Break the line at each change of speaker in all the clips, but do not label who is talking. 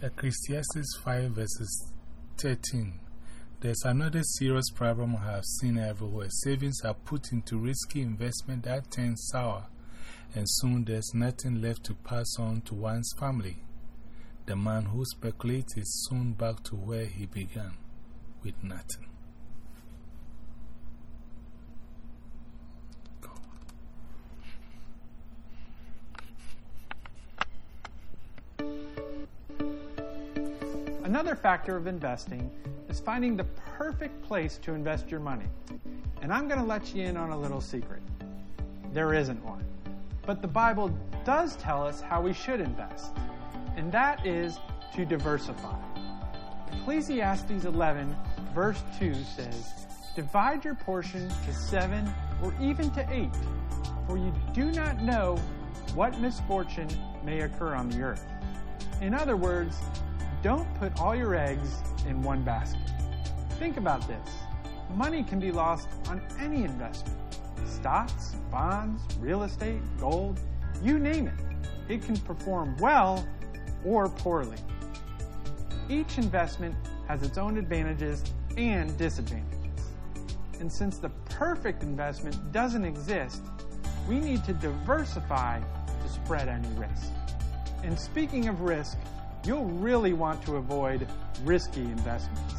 Ecclesiastes 5 verses 13. There's another serious problem I have seen everywhere. Savings are put into risky investment that turns sour, and soon there's nothing left to pass on to one's family. The man who speculates is soon back to where he began, with nothing.
Another factor of investing is finding the perfect place to invest your money. And I'm going to let you in on a little secret. There isn't one. But the Bible does tell us how we should invest, and that is to diversify. Ecclesiastes 11, verse 2 says, Divide your portion to seven or even to eight, for you do not know what misfortune may occur on the earth. In other words, don't put all your eggs in one basket. Think about this. Money can be lost on any investment. Stocks, bonds, real estate, gold, you name it. It can perform well or poorly. Each investment has its own advantages and disadvantages. And since the perfect investment doesn't exist, we need to diversify to spread any risk. And speaking of risk, you'll really want to avoid risky investments.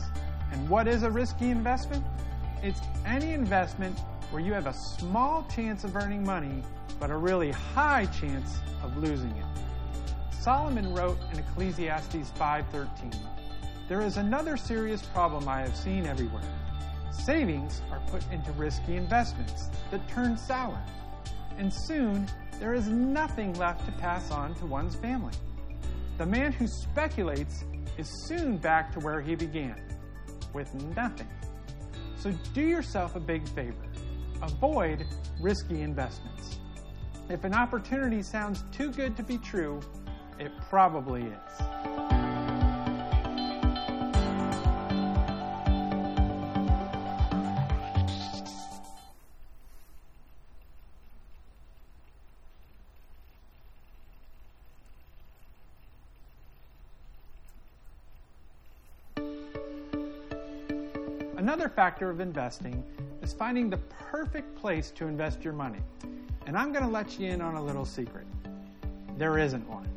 And what is a risky investment? It's any investment where you have a small chance of earning money, but a really high chance of losing it. Solomon wrote in Ecclesiastes 5:13, "There is another serious problem I have seen everywhere. Savings are put into risky investments that turn sour, and soon there is nothing left to pass on to one's family. The man who speculates is soon back to where he began, with nothing. So do yourself a big favor. Avoid risky investments. If an opportunity sounds too good to be true, it probably is. Another factor of investing is finding the perfect place to invest your money. And I'm going to let you in on a little secret. There isn't one.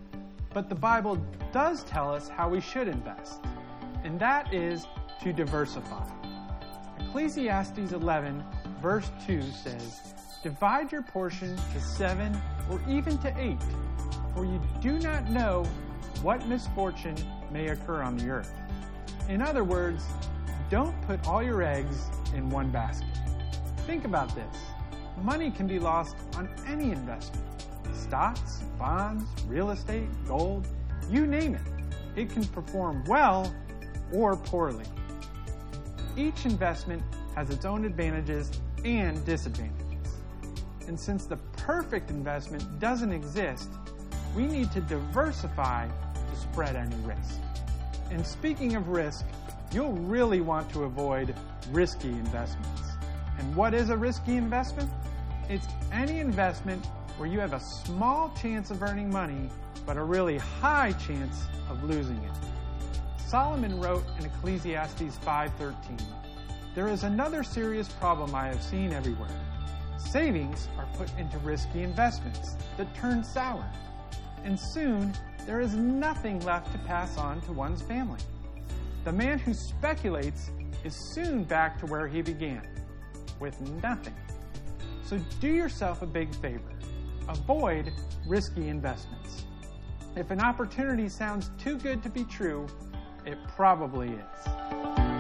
But the Bible does tell us how we should invest, and that is to diversify. Ecclesiastes 11, verse 2 says, Divide your portion to seven or even to eight, for you do not know what misfortune may occur on the earth. In other words, don't put all your eggs in one basket. Think about this. Money can be lost on any investment. Stocks, bonds, real estate, gold, you name it. It can perform well or poorly. Each investment has its own advantages and disadvantages. And since the perfect investment doesn't exist, we need to diversify to spread any risk. And speaking of risk, you'll really want to avoid risky investments. And what is a risky investment? It's any investment where you have a small chance of earning money, but a really high chance of losing it. Solomon wrote in Ecclesiastes 5:13, "There is another serious problem I have seen everywhere. Savings are put into risky investments that turn sour, and soon there is nothing left to pass on to one's family. The man who speculates is soon back to where he began, with nothing. So do yourself a big favor. Avoid risky investments. If an opportunity sounds too good to be true, it probably is.